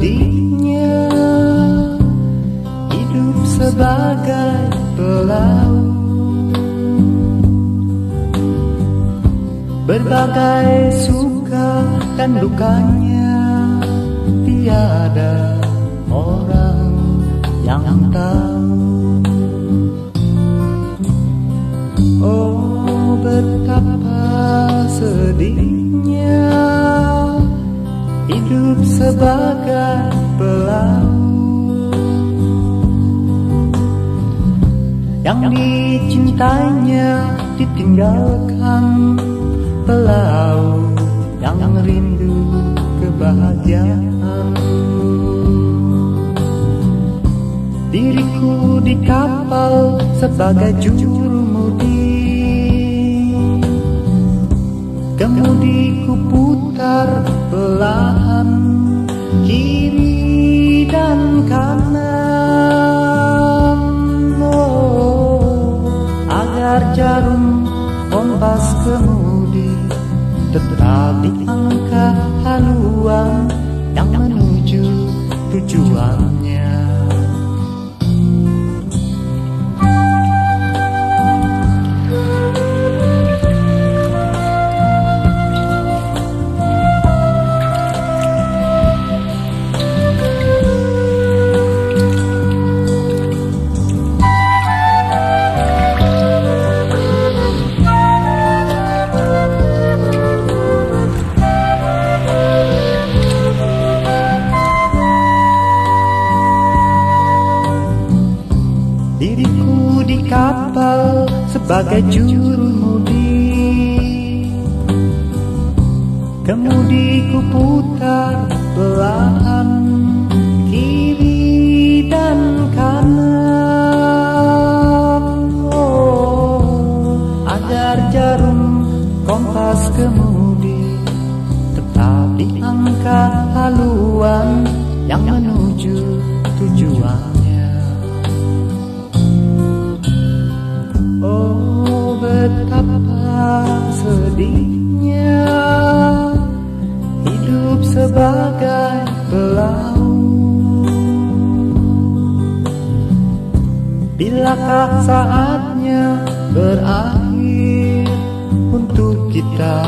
sedihnya hidup sebagai pelaut. Berbagai suka dan dukanya tiada orang yang tahu. Oh betapa sedih Hidup sebagai pelaut. Yang dicintainya ditinggalkan pelaut yang rindu kebahagiaan. Diriku di kapal sebagai juru mudi. Kemudiku putar belahan kemudi tetap di angka haluan yang menuju tujuannya. Kapal sebagai juru mudi Kemudiku putar belahan kiri dan kanan. Oh, Agar jarum kompas kemudi Tetap diangkat haluan yang menuju tujuannya Bilakah saatnya berakhir Untuk kita